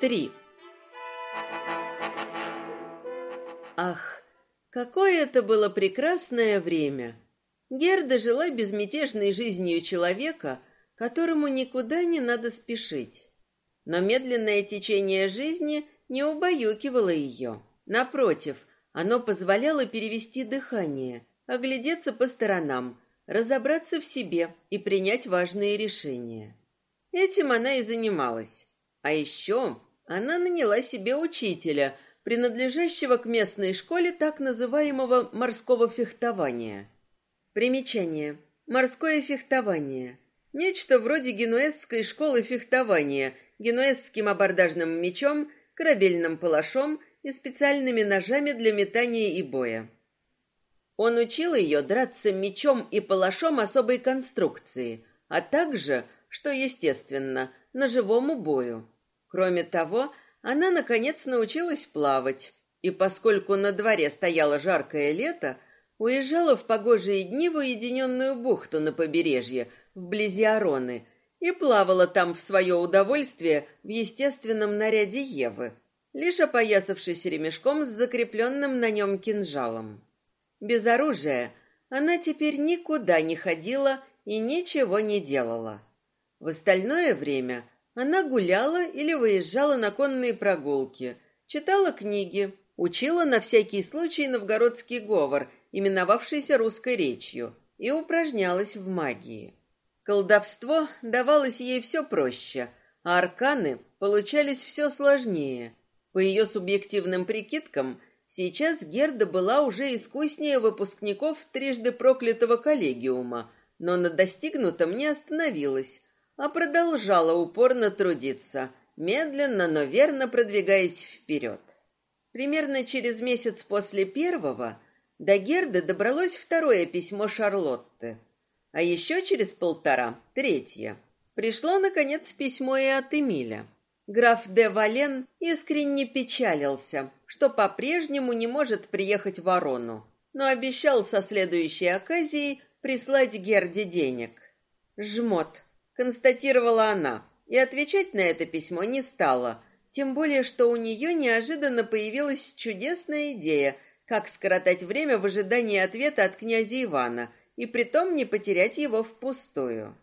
Три. Ах, какое это было прекрасное время! Герда жила безмятежной жизнью человека, которому никуда не надо спешить. Но медленное течение жизни не убаюкивало ее. Напротив, оно позволяло перевести дыхание, оглядеться по сторонам, разобраться в себе и принять важные решения. Этим она и занималась. А еще она наняла себе учителя, принадлежащего к местной школе так называемого морского фехтования. Примечание. Морское фехтование. Нечто вроде генуэзской школы фехтования, генуэзским абордажным мечом, корабельным палашом и специальными ножами для метания и боя. Он учил ее драться мечом и палашом особой конструкции, а также, что естественно, ножевому бою. Кроме того, она, наконец, научилась плавать, и поскольку на дворе стояло жаркое лето, уезжала в погожие дни в уединенную бухту на побережье, вблизи Ароны, и плавала там в свое удовольствие в естественном наряде Евы, лишь опоясавшись ремешком с закрепленным на нем кинжалом. Без оружия она теперь никуда не ходила и ничего не делала. В остальное время она гуляла или выезжала на конные прогулки, читала книги, учила на всякий случай новгородский говор, именовавшийся русской речью, и упражнялась в магии. Колдовство давалось ей все проще, а арканы получались все сложнее. По ее субъективным прикидкам, сейчас Герда была уже искуснее выпускников трижды проклятого коллегиума, но на достигнутом не остановилась, а продолжала упорно трудиться, медленно, но верно продвигаясь вперед. Примерно через месяц после первого до Герды добралось второе письмо Шарлотты, а еще через полтора — третье. Пришло, наконец, письмо и от Эмиля. Граф де Вален искренне печалился, что по-прежнему не может приехать в Ворону, но обещал со следующей оказией прислать Герде денег. Жмот, констатировала она, и отвечать на это письмо не стала, тем более, что у нее неожиданно появилась чудесная идея, как скоротать время в ожидании ответа от князя Ивана и притом не потерять его впустую.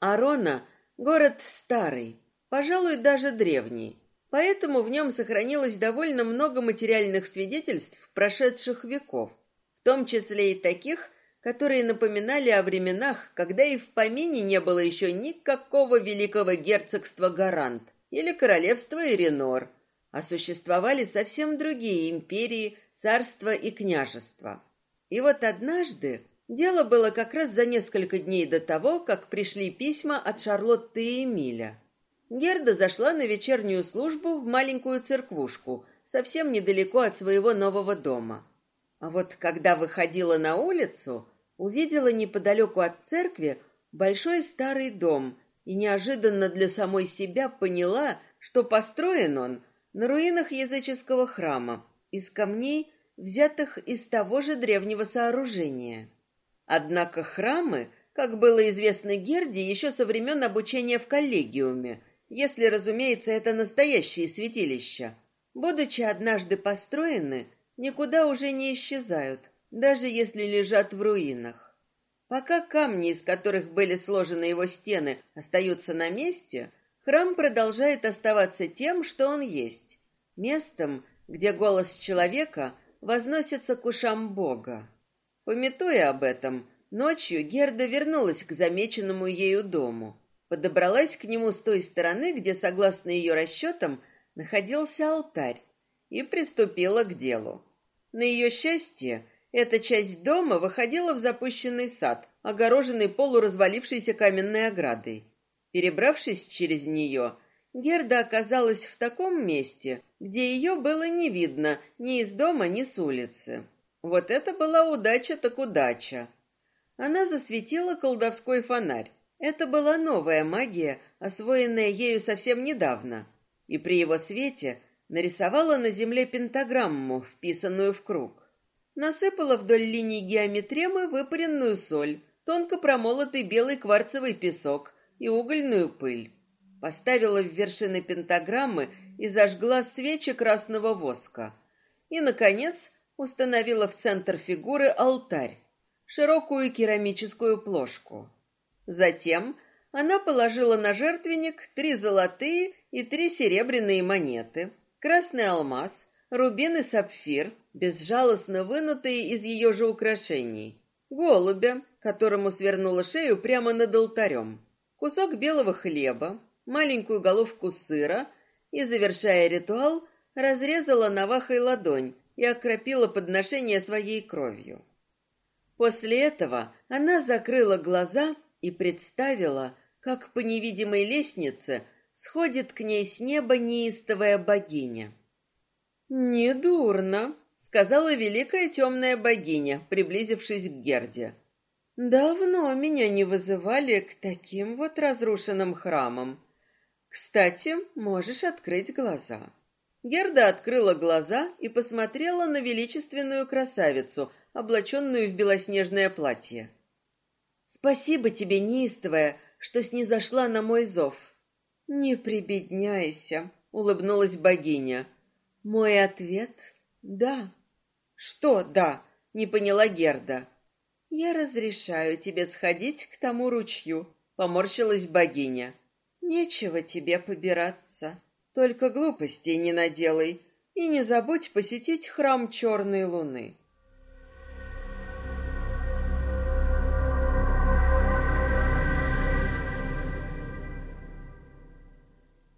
Арона — город старый, пожалуй, даже древний, поэтому в нем сохранилось довольно много материальных свидетельств прошедших веков, в том числе и таких, которые напоминали о временах, когда и в помине не было еще никакого великого герцогства Гарант или королевства Иринор, а существовали совсем другие империи, царства и княжества. И вот однажды, дело было как раз за несколько дней до того, как пришли письма от Шарлотты и Эмиля. Герда зашла на вечернюю службу в маленькую церквушку, совсем недалеко от своего нового дома. А вот когда выходила на улицу, увидела неподалеку от церкви большой старый дом и неожиданно для самой себя поняла, что построен он на руинах языческого храма, из камней, взятых из того же древнего сооружения. Однако храмы, как было известно Герде еще со времен обучения в коллегиуме, если, разумеется, это настоящие святилища, будучи однажды построены, никуда уже не исчезают – даже если лежат в руинах. Пока камни, из которых были сложены его стены, остаются на месте, храм продолжает оставаться тем, что он есть, местом, где голос человека возносится к ушам Бога. Пометуя об этом, ночью Герда вернулась к замеченному ею дому, подобралась к нему с той стороны, где, согласно ее расчетам, находился алтарь, и приступила к делу. На ее счастье, эта часть дома выходила в запущенный сад, огороженный полуразвалившейся каменной оградой. Перебравшись через нее, Герда оказалась в таком месте, где ее было не видно ни из дома, ни с улицы. Вот это была удача так удача. Она засветила колдовской фонарь. Это была новая магия, освоенная ею совсем недавно. И при его свете нарисовала на земле пентаграмму, вписанную в круг. Насыпала вдоль линии геометремы выпаренную соль, тонко промолотый белый кварцевый песок и угольную пыль. Поставила в вершины пентаграммы и зажгла свечи красного воска. И, наконец, установила в центр фигуры алтарь, широкую керамическую плошку. Затем она положила на жертвенник три золотые и три серебряные монеты, красный алмаз, рубин и сапфир, безжалостно вынутые из ее же украшений, голубя, которому свернула шею прямо над алтарем, кусок белого хлеба, маленькую головку сыра и, завершая ритуал, разрезала навахой ладонь и окропила подношение своей кровью. После этого она закрыла глаза и представила, как по невидимой лестнице сходит к ней с неба неистовая богиня. «Недурно», — сказала великая темная богиня, приблизившись к Герде. «Давно меня не вызывали к таким вот разрушенным храмам. Кстати, можешь открыть глаза». Герда открыла глаза и посмотрела на величественную красавицу, облаченную в белоснежное платье. «Спасибо тебе, неистовая, что снизошла на мой зов». «Не прибедняйся», — улыбнулась богиня. «Мой ответ — да». «Что «да»?» — не поняла Герда. «Я разрешаю тебе сходить к тому ручью», — поморщилась богиня. «Нечего тебе побираться». Только глупостей не наделай и не забудь посетить храм Черной Луны.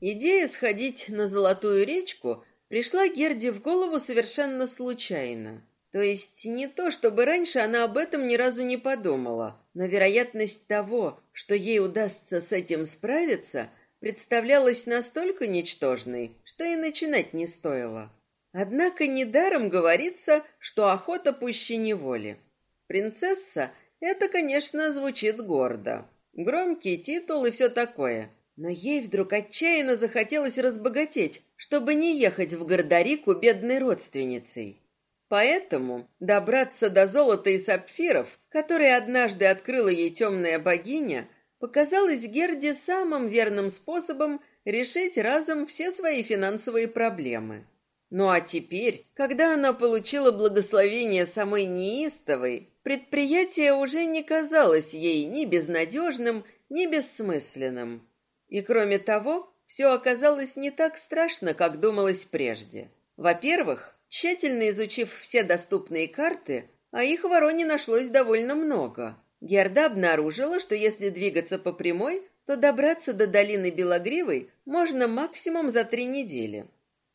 Идея сходить на Золотую речку пришла Герде в голову совершенно случайно. То есть не то, чтобы раньше она об этом ни разу не подумала, но вероятность того, что ей удастся с этим справиться, представлялась настолько ничтожной, что и начинать не стоило. Однако недаром говорится, что охота пуще неволи. Принцесса — это, конечно, звучит гордо. Громкий титул и все такое. Но ей вдруг отчаянно захотелось разбогатеть, чтобы не ехать в Гордарику бедной родственницей. Поэтому добраться до золота и сапфиров, которые однажды открыла ей темная богиня, показалось Герде самым верным способом решить разом все свои финансовые проблемы. Ну а теперь, когда она получила благословение самой неистовой, предприятие уже не казалось ей ни безнадежным, ни бессмысленным. И кроме того, все оказалось не так страшно, как думалось прежде. Во-первых, тщательно изучив все доступные карты, а их в Вороне нашлось довольно много – Герда обнаружила, что если двигаться по прямой, то добраться до долины Белогривой можно максимум за три недели.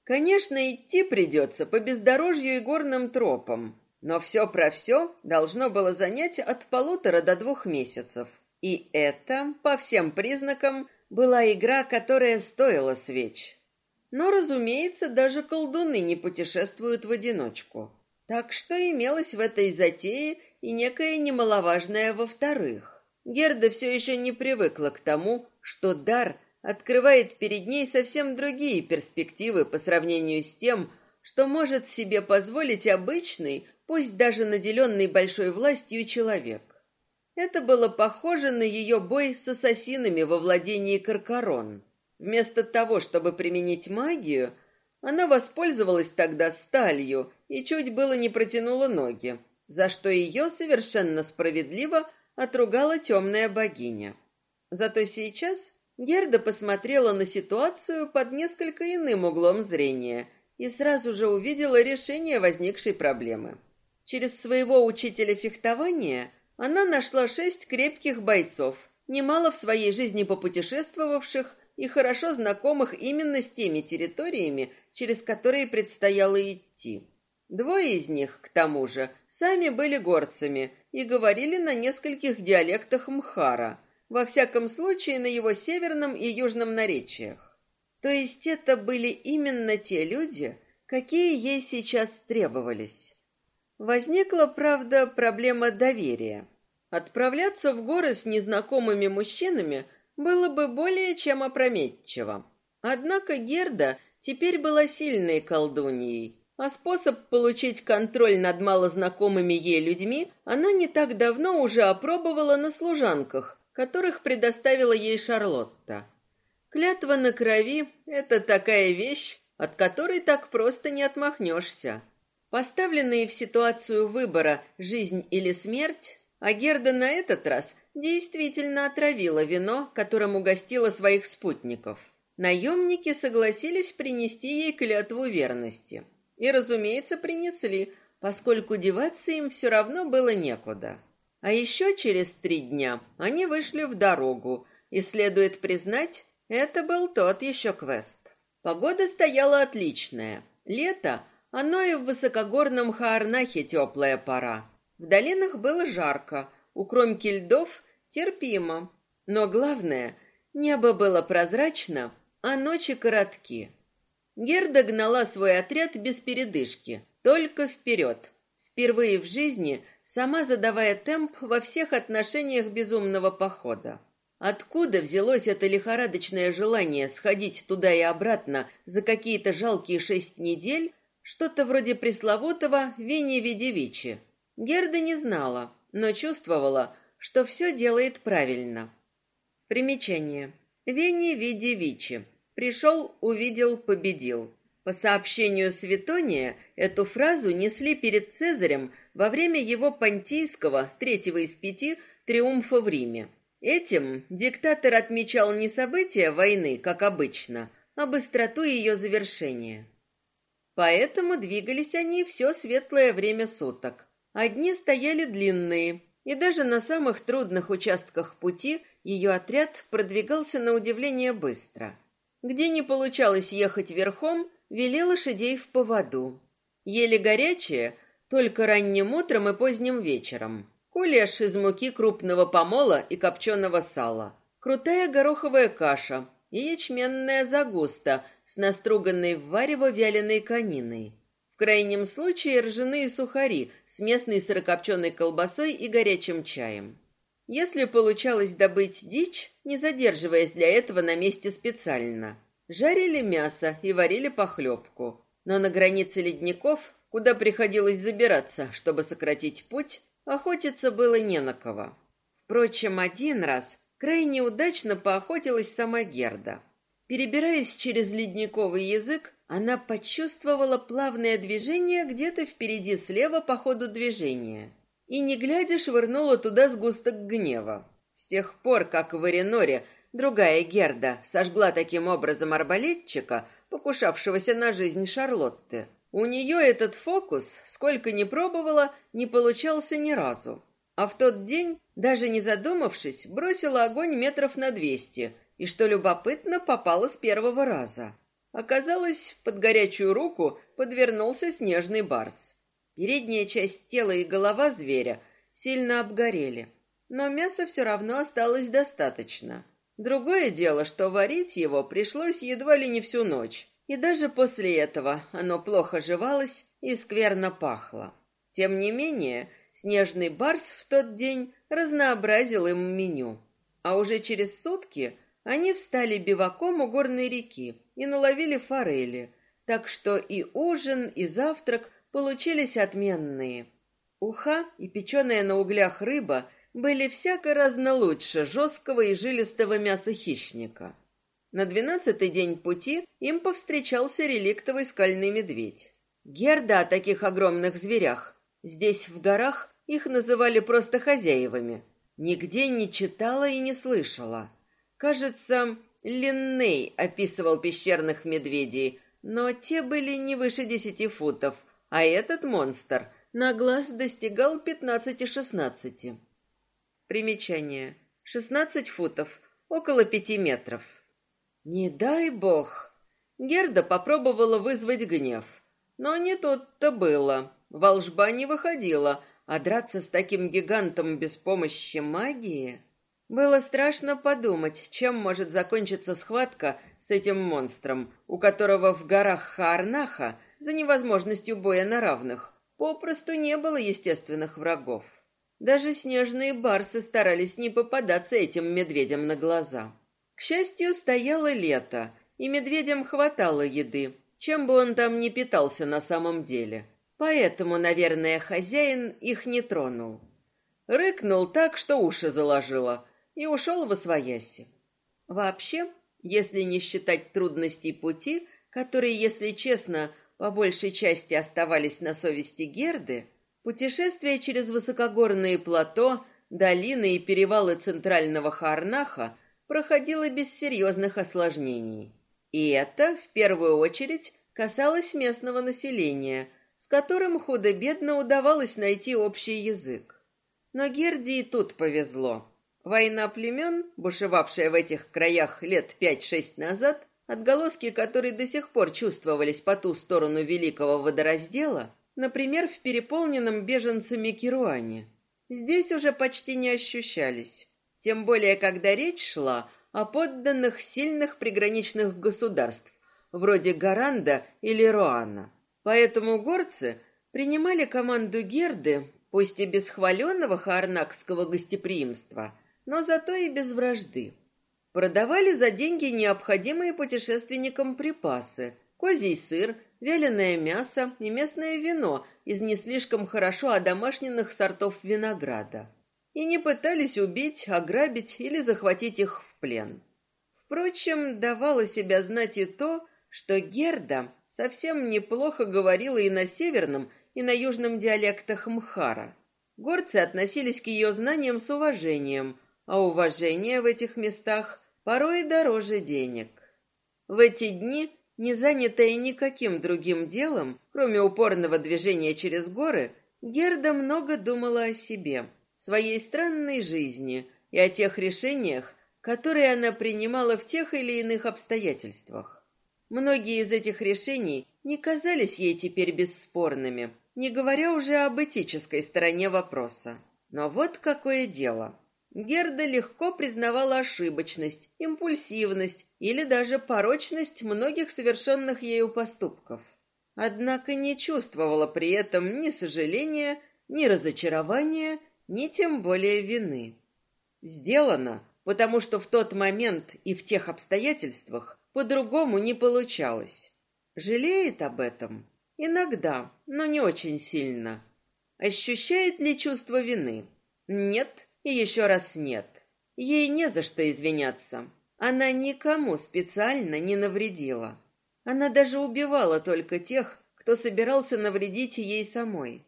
Конечно, идти придется по бездорожью и горным тропам, но все про все должно было занять от полутора до двух месяцев. И это, по всем признакам, была игра, которая стоила свеч. Но, разумеется, даже колдуны не путешествуют в одиночку. Так что имелось в этой затее и некое немаловажное во-вторых. Герда все еще не привыкла к тому, что дар открывает перед ней совсем другие перспективы по сравнению с тем, что может себе позволить обычный, пусть даже наделенный большой властью человек. Это было похоже на ее бой с ассасинами во владении Каркарон. Вместо того, чтобы применить магию, она воспользовалась тогда сталью и чуть было не протянула ноги, за что ее совершенно справедливо отругала темная богиня. Зато сейчас Герда посмотрела на ситуацию под несколько иным углом зрения и сразу же увидела решение возникшей проблемы. Через своего учителя фехтования она нашла шесть крепких бойцов, немало в своей жизни попутешествовавших и хорошо знакомых именно с теми территориями, через которые предстояло идти. Двое из них, к тому же, сами были горцами и говорили на нескольких диалектах мхара, во всяком случае на его северном и южном наречиях. То есть это были именно те люди, какие ей сейчас требовались. Возникла, правда, проблема доверия. Отправляться в горы с незнакомыми мужчинами было бы более чем опрометчиво. Однако Герда теперь была сильной колдуньей, а способ получить контроль над малознакомыми ей людьми она не так давно уже опробовала на служанках, которых предоставила ей Шарлотта. Клятва на крови — это такая вещь, от которой так просто не отмахнешься. Поставленные в ситуацию выбора «жизнь или смерть», Агерда на этот раз действительно отравила вино, которым угостила своих спутников. Наемники согласились принести ей клятву верности. И, разумеется, принесли, поскольку деваться им все равно было некуда. А еще через три дня они вышли в дорогу, и, следует признать, это был тот еще квест. Погода стояла отличная. Лето, оно и в высокогорном Хаарнахе теплая пора. В долинах было жарко, у кромки льдов терпимо. Но главное, небо было прозрачно, а ночи коротки. Герда гнала свой отряд без передышки, только вперед. Впервые в жизни сама задавая темп во всех отношениях безумного похода. Откуда взялось это лихорадочное желание сходить туда и обратно за какие-то жалкие шесть недель, что-то вроде пресловутого Вени Видевичи? Герда не знала, но чувствовала, что все делает правильно. Примечание. Вени Видевичи. Пришел, увидел, победил. По сообщению Светония, эту фразу несли перед Цезарем во время его понтийского, третьего из пяти, триумфа в Риме. Этим диктатор отмечал не события войны, как обычно, а быстроту ее завершения. Поэтому двигались они все светлое время суток. Одни стояли длинные, и даже на самых трудных участках пути ее отряд продвигался на удивление быстро. Где не получалось ехать верхом, вели лошадей в поводу. Ели горячее только ранним утром и поздним вечером. Кулеш из муки крупного помола и копченого сала. Крутая гороховая каша и ячменная загуста с наструганной в варево вяленой кониной. В крайнем случае ржаные сухари с местной сырокопченой колбасой и горячим чаем. Если получалось добыть дичь, не задерживаясь для этого на месте специально, жарили мясо и варили похлебку. Но на границе ледников, куда приходилось забираться, чтобы сократить путь, Охотиться было не на кого. Впрочем, один раз крайне удачно поохотилась сама Герда. Перебираясь через ледниковый язык, она почувствовала плавное движение где-то впереди слева по ходу движения и, не глядя, швырнула туда сгусток гнева. С тех пор, как в Эреноре другая Герда сожгла таким образом арбалетчика, покушавшегося на жизнь Шарлотты, у нее этот фокус, сколько ни пробовала, не получался ни разу. А в тот день, даже не задумавшись, бросила огонь метров на двести, и, что любопытно, попала с первого раза. Оказалось, под горячую руку подвернулся снежный барс. Передняя часть тела и голова зверя сильно обгорели, но мяса все равно осталось достаточно. Другое дело, что варить его пришлось едва ли не всю ночь, и даже после этого оно плохо жевалось и скверно пахло. Тем не менее, снежный барс в тот день разнообразил им меню. А уже через сутки они встали биваком у горной реки и наловили форели, так что и ужин, и завтрак получились отменные. Уха и печеная на углях рыба были всяко разно лучше жесткого и жилистого мяса хищника. На двенадцатый день пути им повстречался реликтовый скальный медведь. Герда о таких огромных зверях. Здесь, в горах, их называли просто хозяевами. Нигде не читала и не слышала. Кажется, Линней описывал пещерных медведей, но те были не выше десяти футов, а этот монстр на глаз достигал пятнадцати-шестнадцати. Примечание. Шестнадцать футов, около пяти метров. Не дай бог. Герда попробовала вызвать гнев. Но не тут-то было. Волжба не выходила, а драться с таким гигантом без помощи магии... Было страшно подумать, чем может закончиться схватка с этим монстром, у которого в горах Хаарнаха за невозможностью боя на равных попросту не было естественных врагов. Даже снежные барсы старались не попадаться этим медведям на глаза. К счастью, стояло лето, и медведям хватало еды, чем бы он там ни питался на самом деле. Поэтому, наверное, хозяин их не тронул. Рыкнул так, что уши заложило, и ушел во свояси. Вообще, если не считать трудностей пути, которые, если честно, по большей части оставались на совести Герды, путешествие через высокогорные плато, долины и перевалы центрального Харнаха проходило без серьезных осложнений. И это, в первую очередь, касалось местного населения, с которым худо-бедно удавалось найти общий язык. Но Герде и тут повезло. Война племен, бушевавшая в этих краях лет пять-шесть назад, отголоски которой до сих пор чувствовались по ту сторону великого водораздела, например, в переполненном беженцами Кируане, здесь уже почти не ощущались. Тем более, когда речь шла о подданных сильных приграничных государств, вроде Гаранда или Руана. Поэтому горцы принимали команду Герды, пусть и без хваленного хаарнакского гостеприимства, но зато и без вражды. Продавали за деньги необходимые путешественникам припасы, козий сыр, вяленое мясо и местное вино из не слишком хорошо одомашненных сортов винограда. И не пытались убить, ограбить или захватить их в плен. Впрочем, давало себя знать и то, что Герда совсем неплохо говорила и на северном, и на южном диалектах Мхара. Горцы относились к ее знаниям с уважением, а уважение в этих местах порой дороже денег. В эти дни, не занятая никаким другим делом, кроме упорного движения через горы, Герда много думала о себе, своей странной жизни и о тех решениях, которые она принимала в тех или иных обстоятельствах. Многие из этих решений не казались ей теперь бесспорными, не говоря уже об этической стороне вопроса. Но вот какое дело. Герда легко признавала ошибочность, импульсивность или даже порочность многих совершенных ею поступков. Однако не чувствовала при этом ни сожаления, ни разочарования, ни тем более вины. Сделано, потому что в тот момент и в тех обстоятельствах по-другому не получалось. Жалеет об этом? Иногда, но не очень сильно. Ощущает ли чувство вины? Нет и еще раз нет. Ей не за что извиняться. Она никому специально не навредила. Она даже убивала только тех, кто собирался навредить ей самой.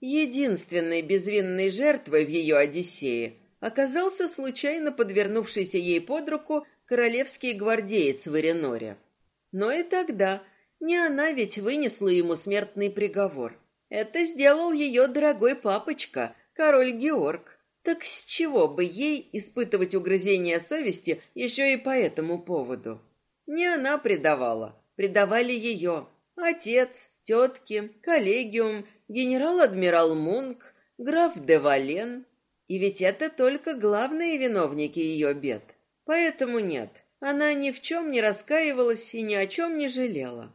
Единственной безвинной жертвой в ее Одиссее оказался случайно подвернувшийся ей под руку королевский гвардеец в Иреноре. Но и тогда не она ведь вынесла ему смертный приговор. Это сделал ее дорогой папочка, король Георг. Так с чего бы ей испытывать угрызения совести еще и по этому поводу? Не она предавала, предавали ее. Отец, тетки, коллегиум, генерал-адмирал Мунк, граф де Вален. И ведь это только главные виновники ее бед. Поэтому нет, она ни в чем не раскаивалась и ни о чем не жалела.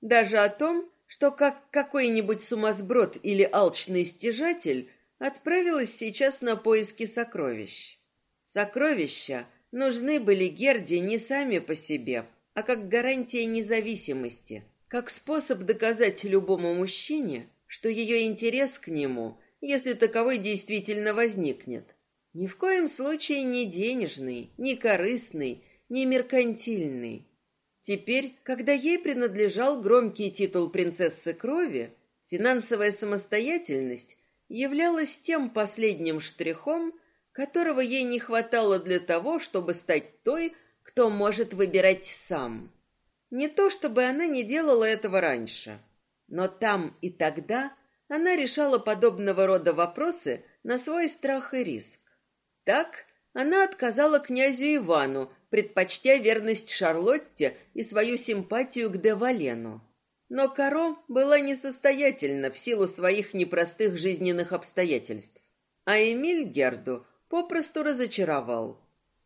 Даже о том, что как какой-нибудь сумасброд или алчный стяжатель отправилась сейчас на поиски сокровищ. Сокровища нужны были Герде не сами по себе, а как гарантия независимости, как способ доказать любому мужчине, что ее интерес к нему, если таковой действительно возникнет, ни в коем случае не денежный, не корыстный, не меркантильный. Теперь, когда ей принадлежал громкий титул принцессы крови, финансовая самостоятельность являлась тем последним штрихом, которого ей не хватало для того, чтобы стать той, кто может выбирать сам. Не то, чтобы она не делала этого раньше, но там и тогда она решала подобного рода вопросы на свой страх и риск. Так она отказала князю Ивану, предпочтя верность Шарлотте и свою симпатию к Девалену. Но Каро была несостоятельна в силу своих непростых жизненных обстоятельств. А Эмиль Герду попросту разочаровал.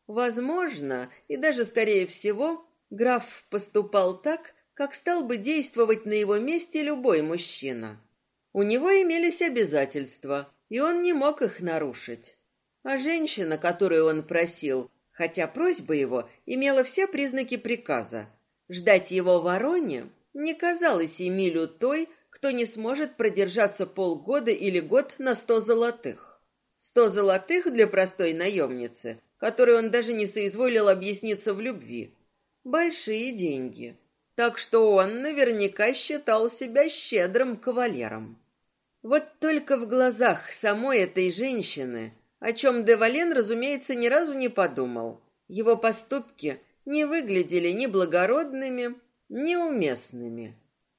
Возможно, и даже скорее всего, граф поступал так, как стал бы действовать на его месте любой мужчина. У него имелись обязательства, и он не мог их нарушить. А женщина, которую он просил, хотя просьба его имела все признаки приказа, ждать его в Вороне не казалось Эмилю той, кто не сможет продержаться полгода или год на сто золотых. Сто золотых для простой наемницы, которой он даже не соизволил объясниться в любви. большие деньги. Так что он наверняка считал себя щедрым кавалером. Вот только в глазах самой этой женщины, о чем Девален, разумеется, ни разу не подумал, его поступки не выглядели ни благородными, ни уместными.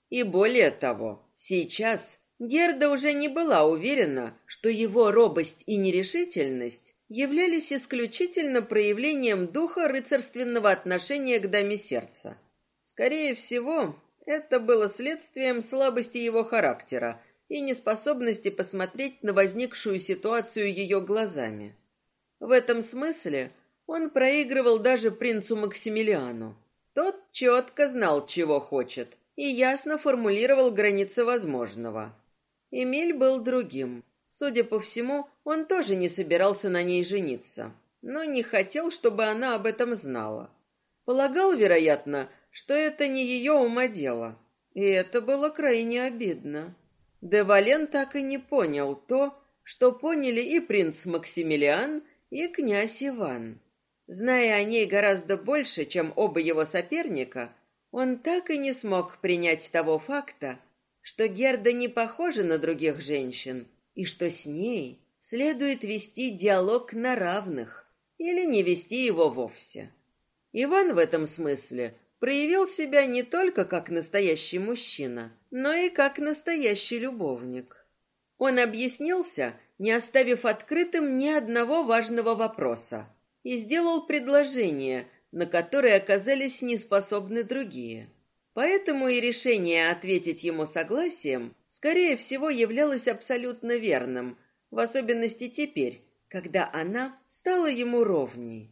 И более того, сейчас Герда уже не была уверена, что его робость и нерешительность являлись исключительно проявлением духа рыцарственного отношения к даме сердца. Скорее всего, это было следствием слабости его характера и неспособности посмотреть на возникшую ситуацию ее глазами. В этом смысле он проигрывал даже принцу Максимилиану. Тот четко знал, чего хочет, и ясно формулировал границы возможного. Эмиль был другим. Судя по всему, он тоже не собирался на ней жениться, но не хотел, чтобы она об этом знала. Полагал, вероятно, что это не ее ума дело. И это было крайне обидно. Де Вален так и не понял то, что поняли и принц Максимилиан, и князь Иван. Зная о ней гораздо больше, чем оба его соперника, он так и не смог принять того факта, что Герда не похожа на других женщин, и что с ней следует вести диалог на равных или не вести его вовсе. Иван в этом смысле проявил себя не только как настоящий мужчина, но и как настоящий любовник. Он объяснился, не оставив открытым ни одного важного вопроса, и сделал предложение, на которое оказались неспособны другие. Поэтому и решение ответить ему согласием, скорее всего, являлось абсолютно верным, в особенности теперь, когда она стала ему ровней.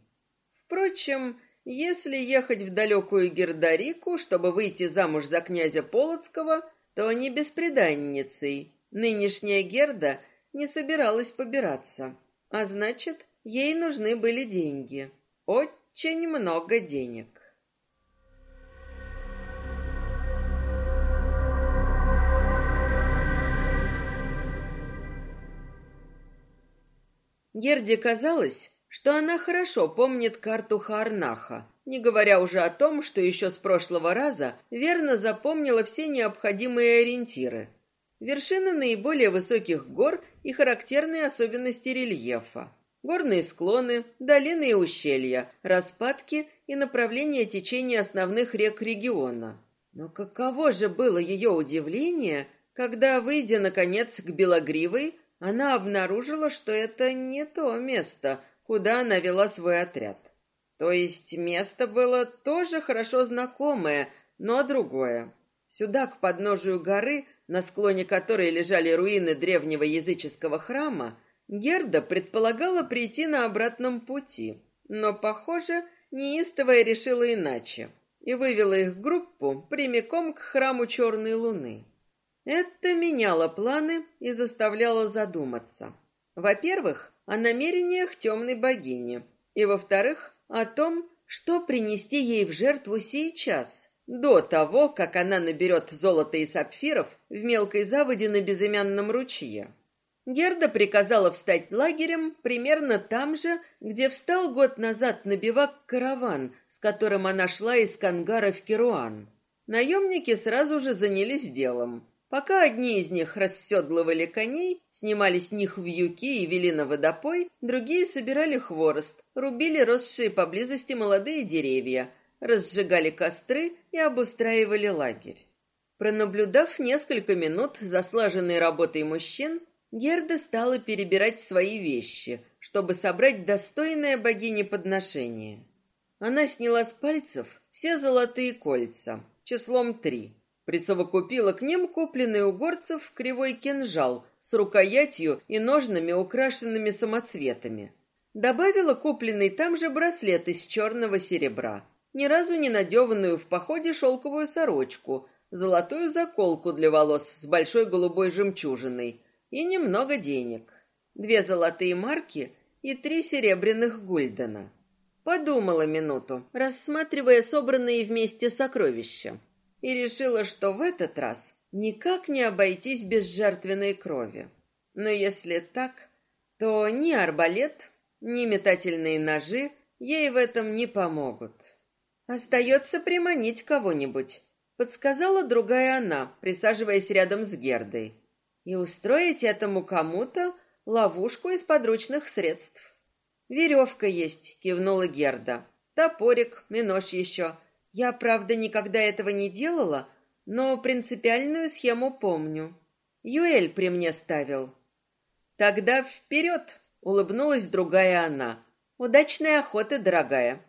Впрочем, если ехать в далекую Гердарику, чтобы выйти замуж за князя Полоцкого, то не беспреданницей. Нынешняя Герда не собиралась побираться, а значит, ей нужны были деньги. Очень много денег. Герде казалось, что она хорошо помнит карту Харнаха, не говоря уже о том, что еще с прошлого раза верно запомнила все необходимые ориентиры. Вершины наиболее высоких гор и характерные особенности рельефа. Горные склоны, долины и ущелья, распадки и направление течения основных рек региона. Но каково же было ее удивление, когда, выйдя, наконец, к Белогривой, она обнаружила, что это не то место, куда она вела свой отряд. То есть место было тоже хорошо знакомое, но другое. Сюда, к подножию горы, на склоне которой лежали руины древнего языческого храма, Герда предполагала прийти на обратном пути, но, похоже, неистовая решила иначе и вывела их группу прямиком к храму Черной Луны. Это меняло планы и заставляло задуматься. Во-первых, о намерениях темной богини, и, во-вторых, о том, что принести ей в жертву сейчас, до того, как она наберет золото и сапфиров в мелкой заводе на безымянном ручье. Герда приказала встать лагерем примерно там же, где встал год назад на бивак караван, с которым она шла из Кангара в Керуан. Наемники сразу же занялись делом. Пока одни из них расседлывали коней, снимали с них вьюки и вели на водопой, другие собирали хворост, рубили росшие поблизости молодые деревья, разжигали костры и обустраивали лагерь. Пронаблюдав несколько минут за слаженной работой мужчин, Герда стала перебирать свои вещи, чтобы собрать достойное богине подношение. Она сняла с пальцев все золотые кольца, числом три, Присовокупила к ним купленный у горцев кривой кинжал с рукоятью и ножнами, украшенными самоцветами. Добавила купленный там же браслет из черного серебра, ни разу не надеванную в походе шелковую сорочку, золотую заколку для волос с большой голубой жемчужиной и немного денег. Две золотые марки и три серебряных гульдена. Подумала минуту, рассматривая собранные вместе сокровища и решила, что в этот раз никак не обойтись без жертвенной крови. Но если так, то ни арбалет, ни метательные ножи ей в этом не помогут. Остается приманить кого-нибудь, подсказала другая она, присаживаясь рядом с Гердой. И устроить этому кому-то ловушку из подручных средств. Веревка есть, кивнула Герда. Топорик, минож еще. Я, правда, никогда этого не делала, но принципиальную схему помню. Юэль при мне ставил. Тогда вперед, улыбнулась другая она. Удачной охоты, дорогая.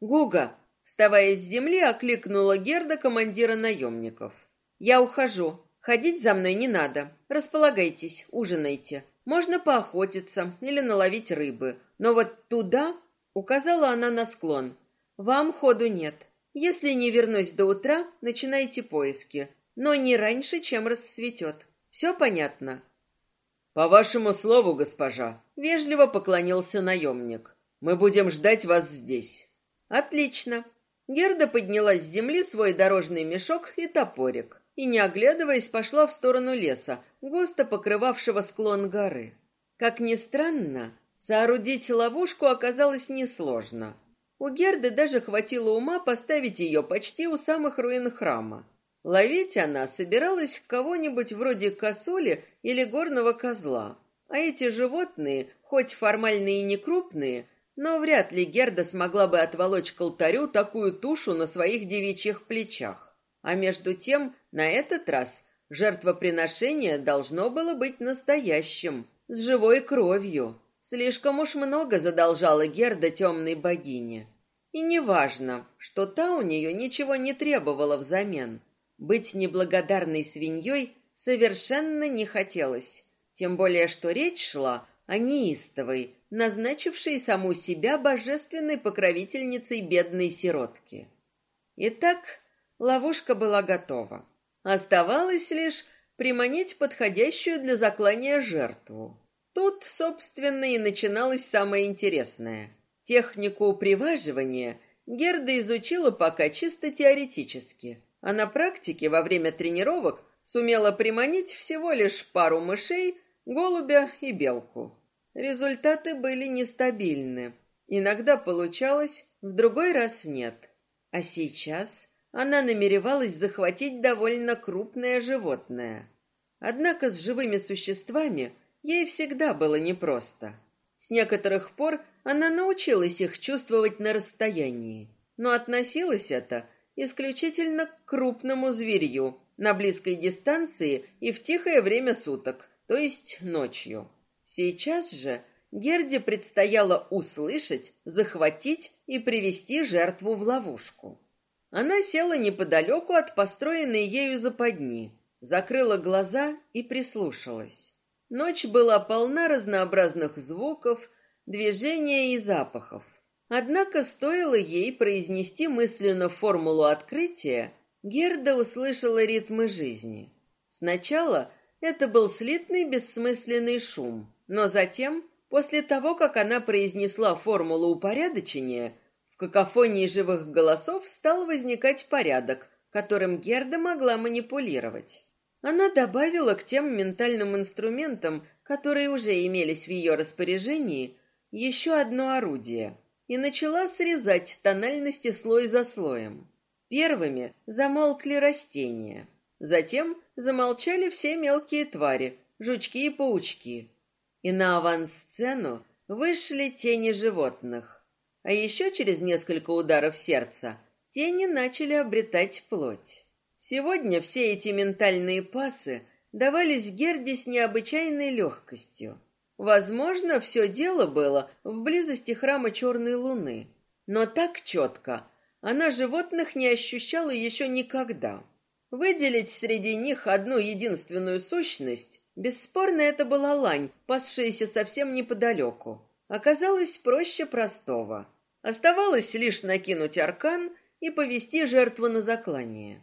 Гуга, вставая с земли, окликнула Герда командира наемников. Я ухожу. Ходить за мной не надо. Располагайтесь, ужинайте. Можно поохотиться или наловить рыбы. Но вот туда, указала она на склон, вам ходу нет. Если не вернусь до утра, начинайте поиски. Но не раньше, чем рассветет. Все понятно?» «По вашему слову, госпожа», — вежливо поклонился наемник. «Мы будем ждать вас здесь». «Отлично». Герда подняла с земли свой дорожный мешок и топорик и, не оглядываясь, пошла в сторону леса, густо покрывавшего склон горы. Как ни странно, соорудить ловушку оказалось несложно. У Герды даже хватило ума поставить ее почти у самых руин храма. Ловить она собиралась кого-нибудь вроде косули или горного козла. А эти животные, хоть формально и не крупные, но вряд ли Герда смогла бы отволочь к алтарю такую тушу на своих девичьих плечах. А между тем, на этот раз жертвоприношение должно было быть настоящим, с живой кровью. Слишком уж много задолжала Герда темной богине. И неважно, что та у нее ничего не требовала взамен – быть неблагодарной свиньей совершенно не хотелось, тем более что речь шла о неистовой, назначившей саму себя божественной покровительницей бедной сиротки. Итак, ловушка была готова. Оставалось лишь приманить подходящую для заклания жертву. Тут, собственно, и начиналось самое интересное. Технику приваживания Герда изучила пока чисто теоретически – а на практике во время тренировок сумела приманить всего лишь пару мышей, голубя и белку. Результаты были нестабильны. Иногда получалось, в другой раз нет. А сейчас она намеревалась захватить довольно крупное животное. Однако с живыми существами ей всегда было непросто. С некоторых пор она научилась их чувствовать на расстоянии, но относилось это – исключительно к крупному зверью на близкой дистанции и в тихое время суток, то есть ночью. Сейчас же Герде предстояло услышать, захватить и привести жертву в ловушку. Она села неподалеку от построенной ею западни, закрыла глаза и прислушалась. Ночь была полна разнообразных звуков, движения и запахов. Однако стоило ей произнести мысленно формулу открытия, Герда услышала ритмы жизни. Сначала это был слитный бессмысленный шум, но затем, после того, как она произнесла формулу упорядочения, какофонии живых голосов стал возникать порядок, которым Герда могла манипулировать. Она добавила к тем ментальным инструментам, которые уже имелись в ее распоряжении, еще одно орудие — и начала срезать тональности слой за слоем. Первыми замолкли растения. Затем замолчали все мелкие твари, жучки и паучки. И на авансцену вышли тени животных. А еще через несколько ударов сердца тени начали обретать плоть. Сегодня все эти ментальные пасы давались Герде с необычайной легкостью. Возможно, все дело было в близости храма Черной Луны, но так четко она животных не ощущала еще никогда. Выделить среди них одну единственную сущность, бесспорно, это была лань, пасшаяся совсем неподалеку. Оказалось проще простого. Оставалось лишь накинуть аркан и повести жертву на заклание.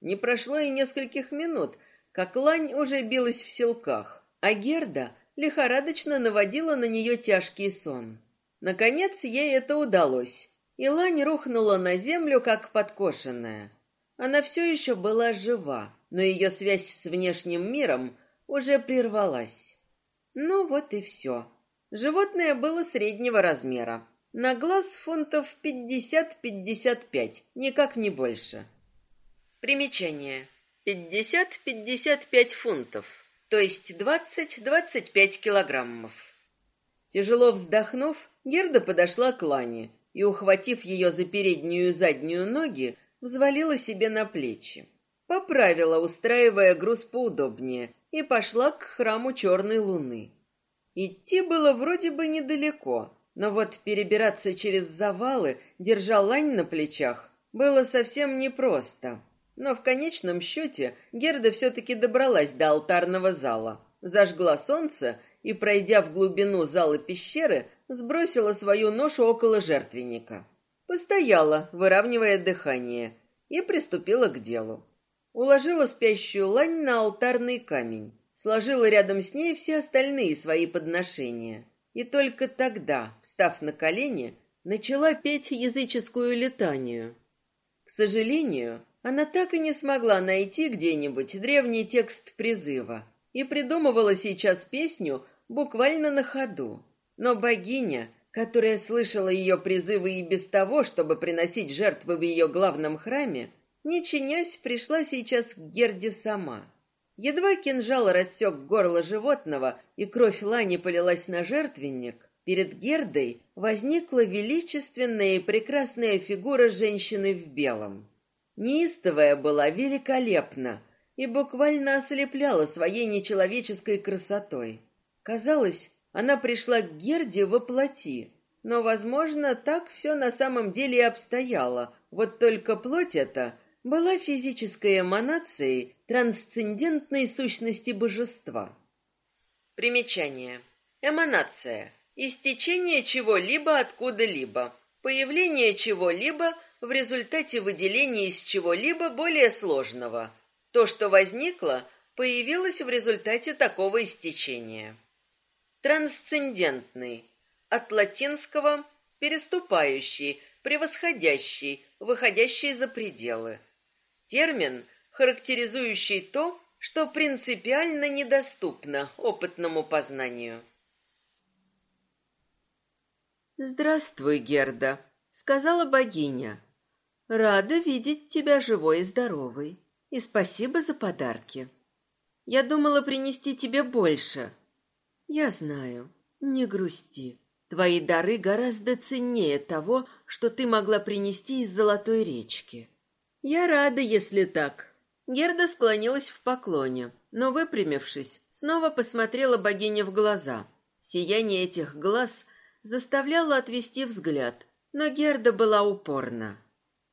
Не прошло и нескольких минут, как лань уже билась в селках, а Герда лихорадочно наводила на нее тяжкий сон. Наконец ей это удалось, и Лань рухнула на землю, как подкошенная. Она все еще была жива, но ее связь с внешним миром уже прервалась. Ну вот и все. Животное было среднего размера, На глаз фунтов пятьдесят-пятьдесят пять, никак не больше. Примечание. Пятьдесят-пятьдесят пять фунтов, то есть двадцать-двадцать пять килограммов. Тяжело вздохнув, Герда подошла к Лане и, ухватив ее за переднюю и заднюю ноги, взвалила себе на плечи. Поправила, устраивая груз поудобнее, и пошла к храму Черной Луны. Идти было вроде бы недалеко, но вот перебираться через завалы, держа лань на плечах, было совсем непросто. Но в конечном счете Герда все-таки добралась до алтарного зала, зажгла солнце и, пройдя в глубину зала пещеры, сбросила свою ношу около жертвенника. Постояла, выравнивая дыхание, и приступила к делу. Уложила спящую лань на алтарный камень, сложила рядом с ней все остальные свои подношения. И только тогда, встав на колени, начала петь языческую летанию. К сожалению, она так и не смогла найти где-нибудь древний текст призыва и придумывала сейчас песню буквально на ходу. Но богиня, которая слышала ее призывы и без того, чтобы приносить жертвы в ее главном храме, не чинясь, пришла сейчас к Герде сама. Едва кинжал рассек горло животного, и кровь Лани полилась на жертвенник, перед Гердой возникла величественная и прекрасная фигура женщины в белом. Неистовая была великолепна и буквально ослепляла своей нечеловеческой красотой. Казалось, она пришла к Герде во плоти, но, возможно, так все на самом деле и обстояло, вот только плоть эта была физической эманацией трансцендентной сущности божества. Примечание. Эманация. Истечение чего-либо откуда-либо. Появление чего-либо в результате выделения из чего-либо более сложного. То, что возникло, появилось в результате такого истечения. Трансцендентный. От латинского «переступающий», «превосходящий», «выходящий за пределы». Термин, характеризующий то, что принципиально недоступно опытному познанию. «Здравствуй, Герда», — сказала богиня. «Рада видеть тебя живой и здоровой. И спасибо за подарки. Я думала принести тебе больше, я знаю. Не грусти. Твои дары гораздо ценнее того, что ты могла принести из Золотой речки. Я рада, если так. Герда склонилась в поклоне, но, выпрямившись, снова посмотрела богине в глаза. Сияние этих глаз заставляло отвести взгляд, но Герда была упорна.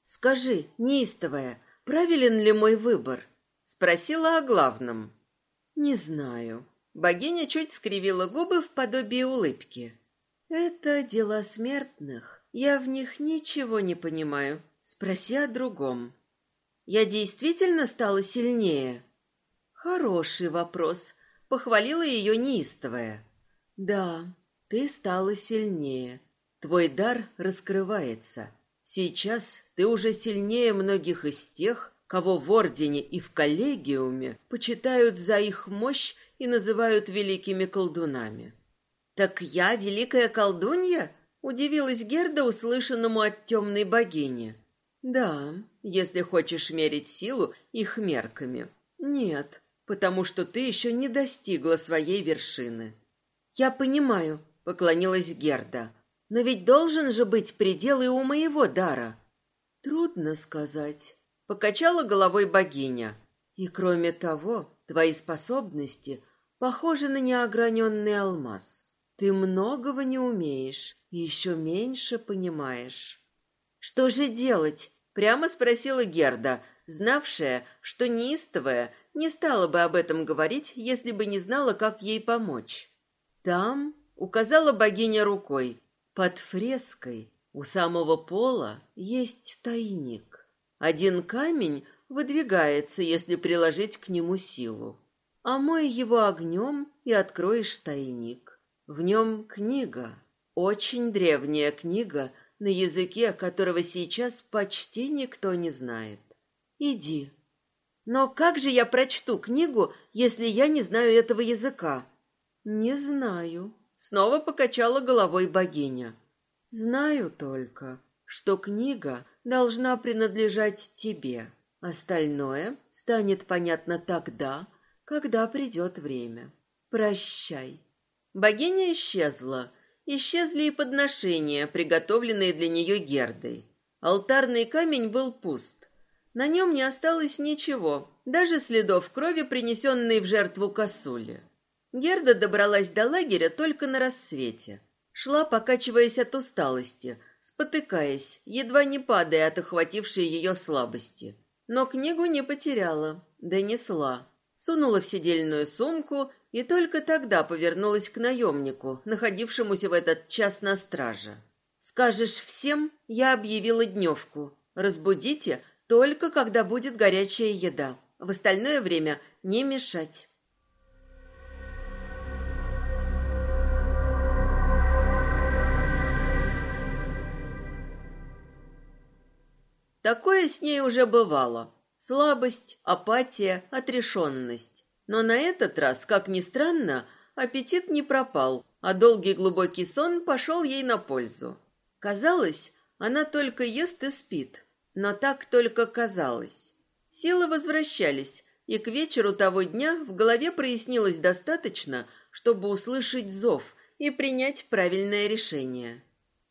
«Скажи, неистовая, правилен ли мой выбор?» Спросила о главном. «Не знаю. Богиня чуть скривила губы в подобии улыбки. «Это дела смертных. Я в них ничего не понимаю. Спроси о другом». «Я действительно стала сильнее?» «Хороший вопрос», — похвалила ее неистовая. «Да, ты стала сильнее. Твой дар раскрывается. Сейчас ты уже сильнее многих из тех, кого в Ордене и в Коллегиуме почитают за их мощь и называют великими колдунами. «Так я великая колдунья?» — удивилась Герда услышанному от темной богини. «Да, если хочешь мерить силу их мерками. Нет, потому что ты еще не достигла своей вершины». «Я понимаю», — поклонилась Герда. «Но ведь должен же быть предел и у моего дара». «Трудно сказать», — покачала головой богиня. «И кроме того, Твои способности похожи на неограненный алмаз. Ты многого не умеешь и еще меньше понимаешь. Что же делать? Прямо спросила Герда, знавшая, что неистовая не стала бы об этом говорить, если бы не знала, как ей помочь. Там указала богиня рукой. Под фреской у самого пола есть тайник. Один камень выдвигается, если приложить к нему силу. А мой его огнем и откроешь тайник. В нем книга, очень древняя книга, на языке которого сейчас почти никто не знает. Иди. Но как же я прочту книгу, если я не знаю этого языка? Не знаю. Снова покачала головой богиня. Знаю только, что книга должна принадлежать тебе. Остальное станет понятно тогда, когда придет время. Прощай. Богиня исчезла. Исчезли и подношения, приготовленные для нее Гердой. Алтарный камень был пуст. На нем не осталось ничего, даже следов крови, принесенной в жертву косули. Герда добралась до лагеря только на рассвете. Шла, покачиваясь от усталости, спотыкаясь, едва не падая от охватившей ее слабости. Но книгу не потеряла, донесла. Сунула в сидельную сумку и только тогда повернулась к наемнику, находившемуся в этот час на страже. «Скажешь всем, я объявила дневку. Разбудите только, когда будет горячая еда. В остальное время не мешать». Такое с ней уже бывало. Слабость, апатия, отрешенность. Но на этот раз, как ни странно, аппетит не пропал, а долгий глубокий сон пошел ей на пользу. Казалось, она только ест и спит. Но так только казалось. Силы возвращались, и к вечеру того дня в голове прояснилось достаточно, чтобы услышать зов и принять правильное решение.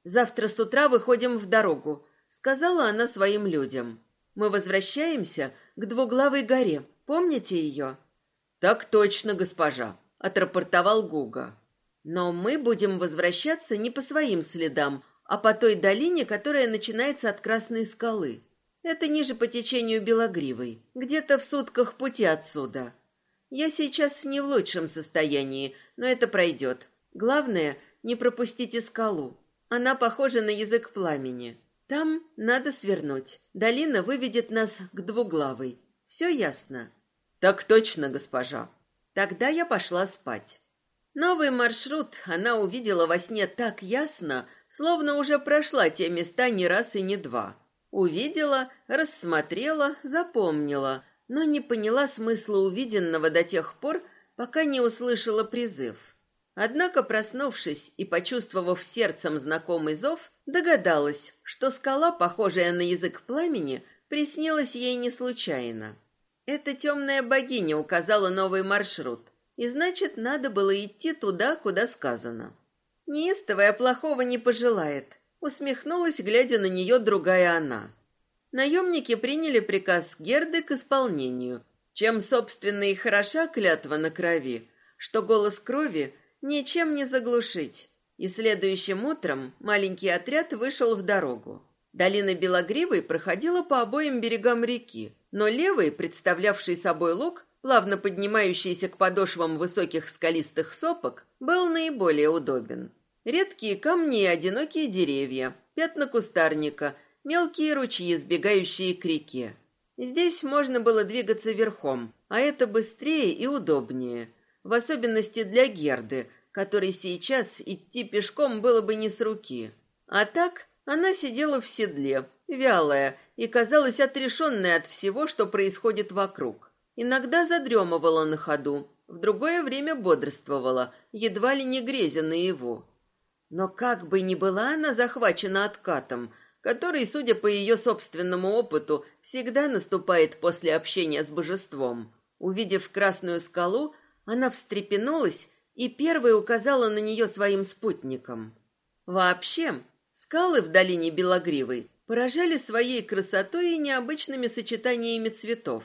«Завтра с утра выходим в дорогу», сказала она своим людям. Мы возвращаемся к двуглавой горе. Помните ее? Так точно, госпожа, отрапортовал Гуга. Но мы будем возвращаться не по своим следам, а по той долине, которая начинается от Красной скалы. Это ниже по течению Белогривой, где-то в сутках пути отсюда. Я сейчас не в лучшем состоянии, но это пройдет. Главное, не пропустите скалу. Она похожа на язык пламени. Там надо свернуть. Долина выведет нас к двуглавой. Все ясно? Так точно, госпожа. Тогда я пошла спать. Новый маршрут она увидела во сне так ясно, словно уже прошла те места не раз и не два. Увидела, рассмотрела, запомнила, но не поняла смысла увиденного до тех пор, пока не услышала призыв. Однако, проснувшись и почувствовав сердцем знакомый зов, догадалась, что скала, похожая на язык пламени, приснилась ей не случайно. Эта темная богиня указала новый маршрут, и значит, надо было идти туда, куда сказано. Неистовая плохого не пожелает, усмехнулась, глядя на нее другая она. Наемники приняли приказ Герды к исполнению, чем, собственно, и хороша клятва на крови, что голос крови ничем не заглушить. И следующим утром маленький отряд вышел в дорогу. Долина Белогривой проходила по обоим берегам реки, но левый, представлявший собой лог, плавно поднимающийся к подошвам высоких скалистых сопок, был наиболее удобен. Редкие камни и одинокие деревья, пятна кустарника, мелкие ручьи, сбегающие к реке. Здесь можно было двигаться верхом, а это быстрее и удобнее – в особенности для Герды, которой сейчас идти пешком было бы не с руки. А так она сидела в седле, вялая и казалась отрешенной от всего, что происходит вокруг. Иногда задремывала на ходу, в другое время бодрствовала, едва ли не грезя наяву. Но как бы ни была она захвачена откатом, который, судя по ее собственному опыту, всегда наступает после общения с божеством. Увидев красную скалу, она встрепенулась и первой указала на нее своим спутникам. Вообще, скалы в долине Белогривой поражали своей красотой и необычными сочетаниями цветов.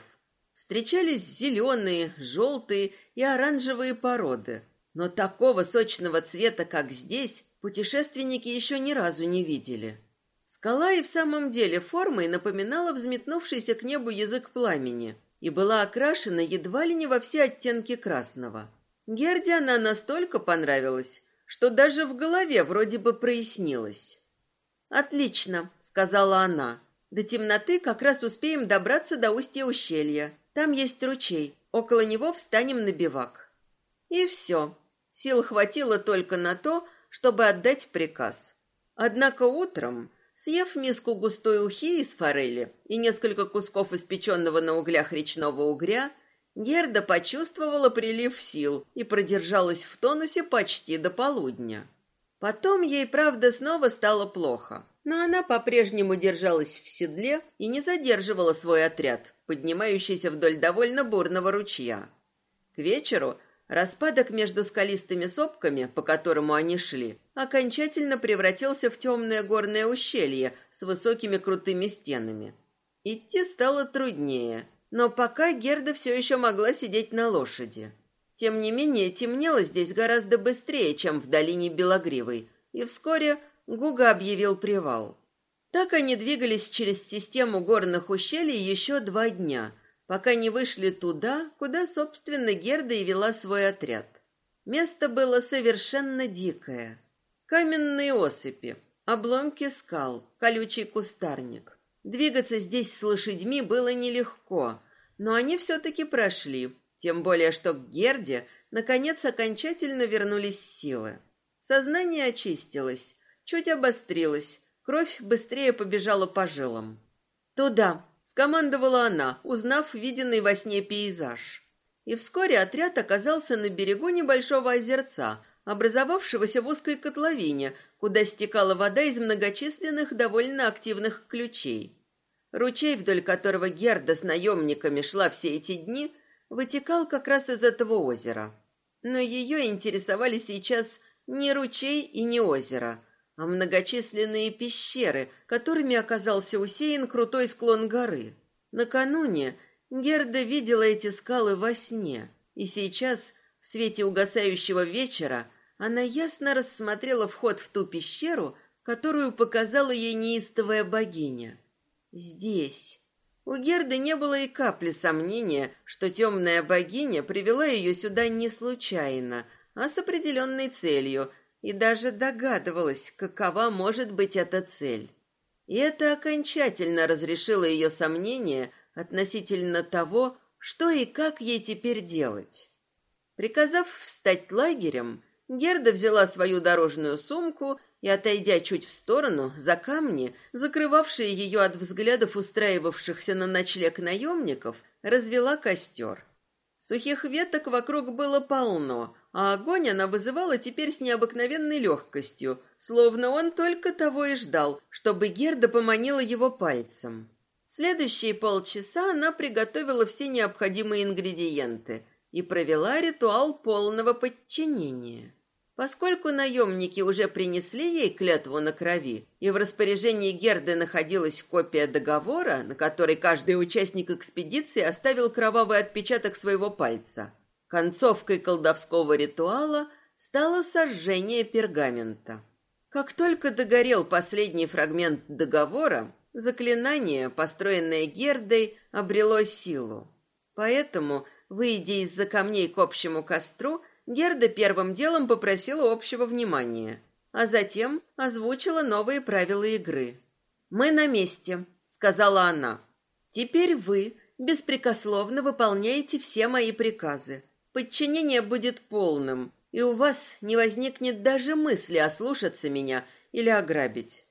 Встречались зеленые, желтые и оранжевые породы. Но такого сочного цвета, как здесь, путешественники еще ни разу не видели. Скала и в самом деле формой напоминала взметнувшийся к небу язык пламени – и была окрашена едва ли не во все оттенки красного. Герде она настолько понравилась, что даже в голове вроде бы прояснилось. «Отлично», — сказала она. «До темноты как раз успеем добраться до устья ущелья. Там есть ручей. Около него встанем на бивак». И все. Сил хватило только на то, чтобы отдать приказ. Однако утром Съев миску густой ухи из форели и несколько кусков испеченного на углях речного угря, Герда почувствовала прилив сил и продержалась в тонусе почти до полудня. Потом ей, правда, снова стало плохо, но она по-прежнему держалась в седле и не задерживала свой отряд, поднимающийся вдоль довольно бурного ручья. К вечеру распадок между скалистыми сопками, по которому они шли, окончательно превратился в темное горное ущелье с высокими крутыми стенами. Идти стало труднее, но пока Герда все еще могла сидеть на лошади. Тем не менее, темнело здесь гораздо быстрее, чем в долине Белогривой, и вскоре Гуга объявил привал. Так они двигались через систему горных ущелий еще два дня, пока не вышли туда, куда, собственно, Герда и вела свой отряд. Место было совершенно дикое. Каменные осыпи, обломки скал, колючий кустарник. Двигаться здесь с лошадьми было нелегко, но они все-таки прошли, тем более, что к Герде наконец окончательно вернулись силы. Сознание очистилось, чуть обострилось, кровь быстрее побежала по жилам. «Туда!» — скомандовала она, узнав виденный во сне пейзаж. И вскоре отряд оказался на берегу небольшого озерца, образовавшегося в узкой котловине, куда стекала вода из многочисленных довольно активных ключей. Ручей, вдоль которого Герда с наемниками шла все эти дни, вытекал как раз из этого озера. Но ее интересовали сейчас не ручей и не озеро, а многочисленные пещеры, которыми оказался усеян крутой склон горы. Накануне Герда видела эти скалы во сне, и сейчас, в свете угасающего вечера, она ясно рассмотрела вход в ту пещеру, которую показала ей неистовая богиня. Здесь, у Герды не было и капли сомнения, что темная богиня привела ее сюда не случайно, а с определенной целью, и даже догадывалась, какова может быть эта цель. И это окончательно разрешило ее сомнения относительно того, что и как ей теперь делать. Приказав встать лагерем, Герда взяла свою дорожную сумку и, отойдя чуть в сторону, за камни, закрывавшие ее от взглядов устраивавшихся на ночлег наемников, развела костер. Сухих веток вокруг было полно, а огонь она вызывала теперь с необыкновенной легкостью, словно он только того и ждал, чтобы Герда поманила его пальцем. В следующие полчаса она приготовила все необходимые ингредиенты и провела ритуал полного подчинения. Поскольку наемники уже принесли ей клятву на крови, и в распоряжении Герды находилась копия договора, на которой каждый участник экспедиции оставил кровавый отпечаток своего пальца, концовкой колдовского ритуала стало сожжение пергамента. Как только догорел последний фрагмент договора, заклинание, построенное Гердой, обрело силу. Поэтому, выйдя из-за камней к общему костру, Герда первым делом попросила общего внимания, а затем озвучила новые правила игры. «Мы на месте», — сказала она. «Теперь вы беспрекословно выполняете все мои приказы. Подчинение будет полным, и у вас не возникнет даже мысли ослушаться меня или ограбить.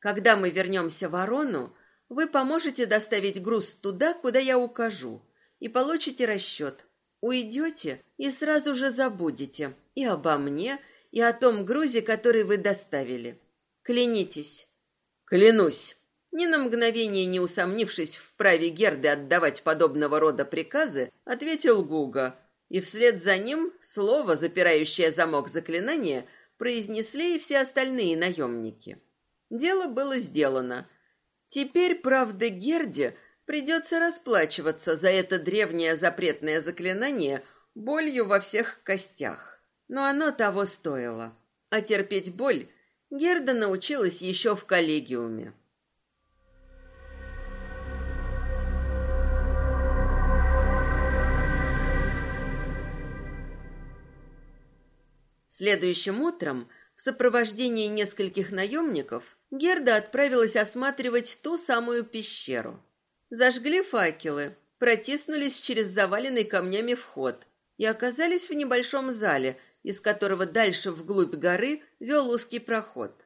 Когда мы вернемся в Ворону, вы поможете доставить груз туда, куда я укажу, и получите расчет. Уйдете и сразу же забудете и обо мне, и о том грузе, который вы доставили. Клянитесь. Клянусь. Ни на мгновение не усомнившись в праве Герды отдавать подобного рода приказы, ответил Гуга, и вслед за ним слово, запирающее замок заклинания, произнесли и все остальные наемники. Дело было сделано. Теперь, правда, Герде Придется расплачиваться за это древнее запретное заклинание болью во всех костях. Но оно того стоило. А терпеть боль Герда научилась еще в коллегиуме. Следующим утром, в сопровождении нескольких наемников, Герда отправилась осматривать ту самую пещеру – Зажгли факелы, протиснулись через заваленный камнями вход и оказались в небольшом зале, из которого дальше вглубь горы вел узкий проход.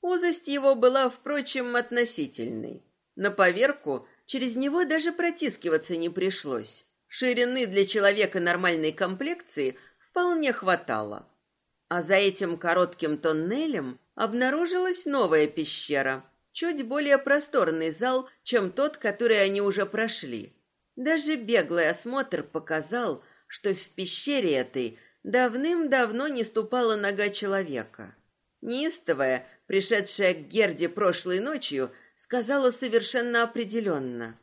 Узость его была, впрочем, относительной. На поверку через него даже протискиваться не пришлось. Ширины для человека нормальной комплекции вполне хватало. А за этим коротким тоннелем обнаружилась новая пещера, чуть более просторный зал, чем тот, который они уже прошли. Даже беглый осмотр показал, что в пещере этой давным-давно не ступала нога человека. Неистовая, пришедшая к Герде прошлой ночью, сказала совершенно определенно.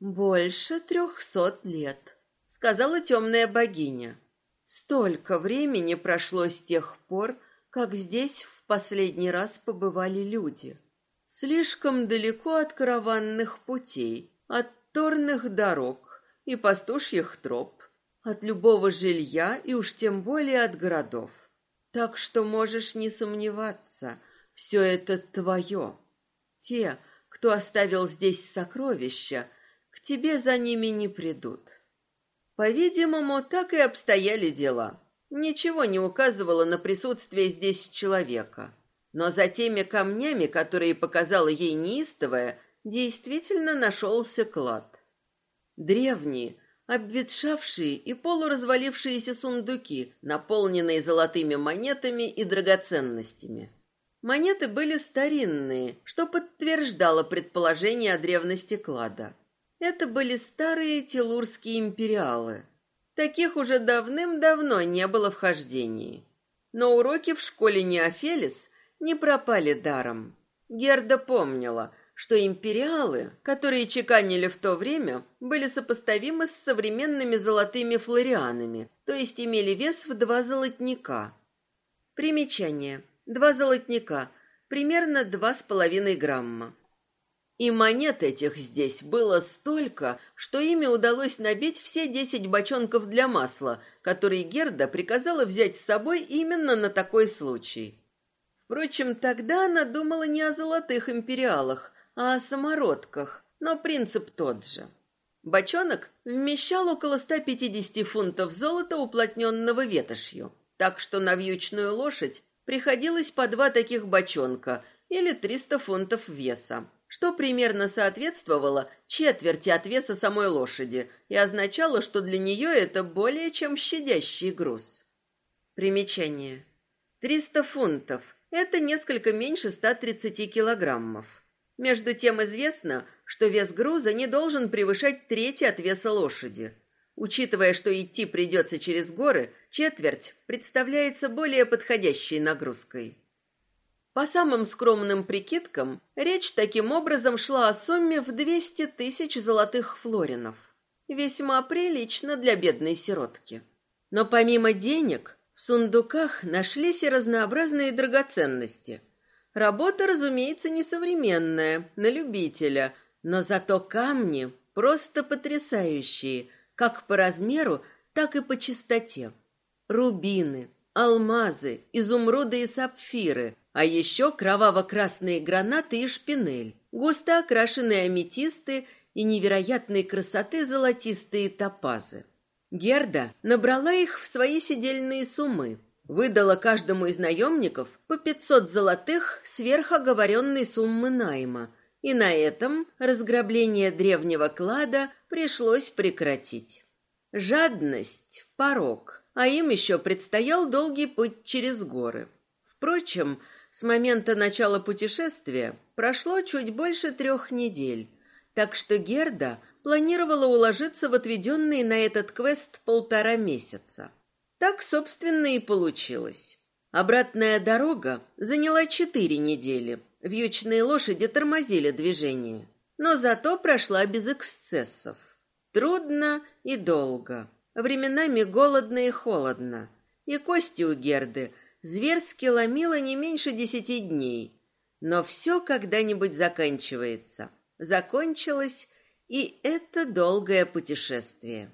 «Больше трехсот лет», — сказала темная богиня. «Столько времени прошло с тех пор, как здесь в последний раз побывали люди. Слишком далеко от караванных путей, от торных дорог и пастушьих троп, от любого жилья и уж тем более от городов. Так что можешь не сомневаться, все это твое. Те, кто оставил здесь сокровища, к тебе за ними не придут. По-видимому, так и обстояли дела. Ничего не указывало на присутствие здесь человека. Но за теми камнями, которые показала ей неистовая, действительно нашелся клад. Древние, обветшавшие и полуразвалившиеся сундуки, наполненные золотыми монетами и драгоценностями. Монеты были старинные, что подтверждало предположение о древности клада. Это были старые телурские империалы. Таких уже давным-давно не было в хождении. Но уроки в школе Неофелис не пропали даром. Герда помнила, что империалы, которые чеканили в то время, были сопоставимы с современными золотыми флорианами, то есть имели вес в два золотника. Примечание. Два золотника, примерно два с половиной грамма. И монет этих здесь было столько, что ими удалось набить все десять бочонков для масла, которые Герда приказала взять с собой именно на такой случай. Впрочем, тогда она думала не о золотых империалах, а о самородках, но принцип тот же. Бочонок вмещал около 150 фунтов золота, уплотненного ветошью, так что на вьючную лошадь приходилось по два таких бочонка или 300 фунтов веса, что примерно соответствовало четверти от веса самой лошади и означало, что для нее это более чем щадящий груз. Примечание. 300 фунтов – это несколько меньше 130 килограммов. Между тем известно, что вес груза не должен превышать трети от веса лошади. Учитывая, что идти придется через горы, четверть представляется более подходящей нагрузкой. По самым скромным прикидкам, речь таким образом шла о сумме в 200 тысяч золотых флоринов. Весьма прилично для бедной сиротки. Но помимо денег, в сундуках нашлись и разнообразные драгоценности – Работа, разумеется, несовременная, на любителя, но зато камни просто потрясающие, как по размеру, так и по чистоте. Рубины, алмазы, изумруды и сапфиры, а еще кроваво-красные гранаты и шпинель, густо окрашенные аметисты и невероятной красоты золотистые топазы. Герда набрала их в свои сидельные суммы, выдала каждому из наемников по 500 золотых сверхоговоренной суммы найма, и на этом разграбление древнего клада пришлось прекратить. Жадность – порог, а им еще предстоял долгий путь через горы. Впрочем, с момента начала путешествия прошло чуть больше трех недель, так что Герда планировала уложиться в отведенные на этот квест полтора месяца. Так, собственно, и получилось. Обратная дорога заняла четыре недели. Вьючные лошади тормозили движение. Но зато прошла без эксцессов. Трудно и долго. Временами голодно и холодно. И кости у Герды зверски ломило не меньше десяти дней. Но все когда-нибудь заканчивается. Закончилось и это долгое путешествие.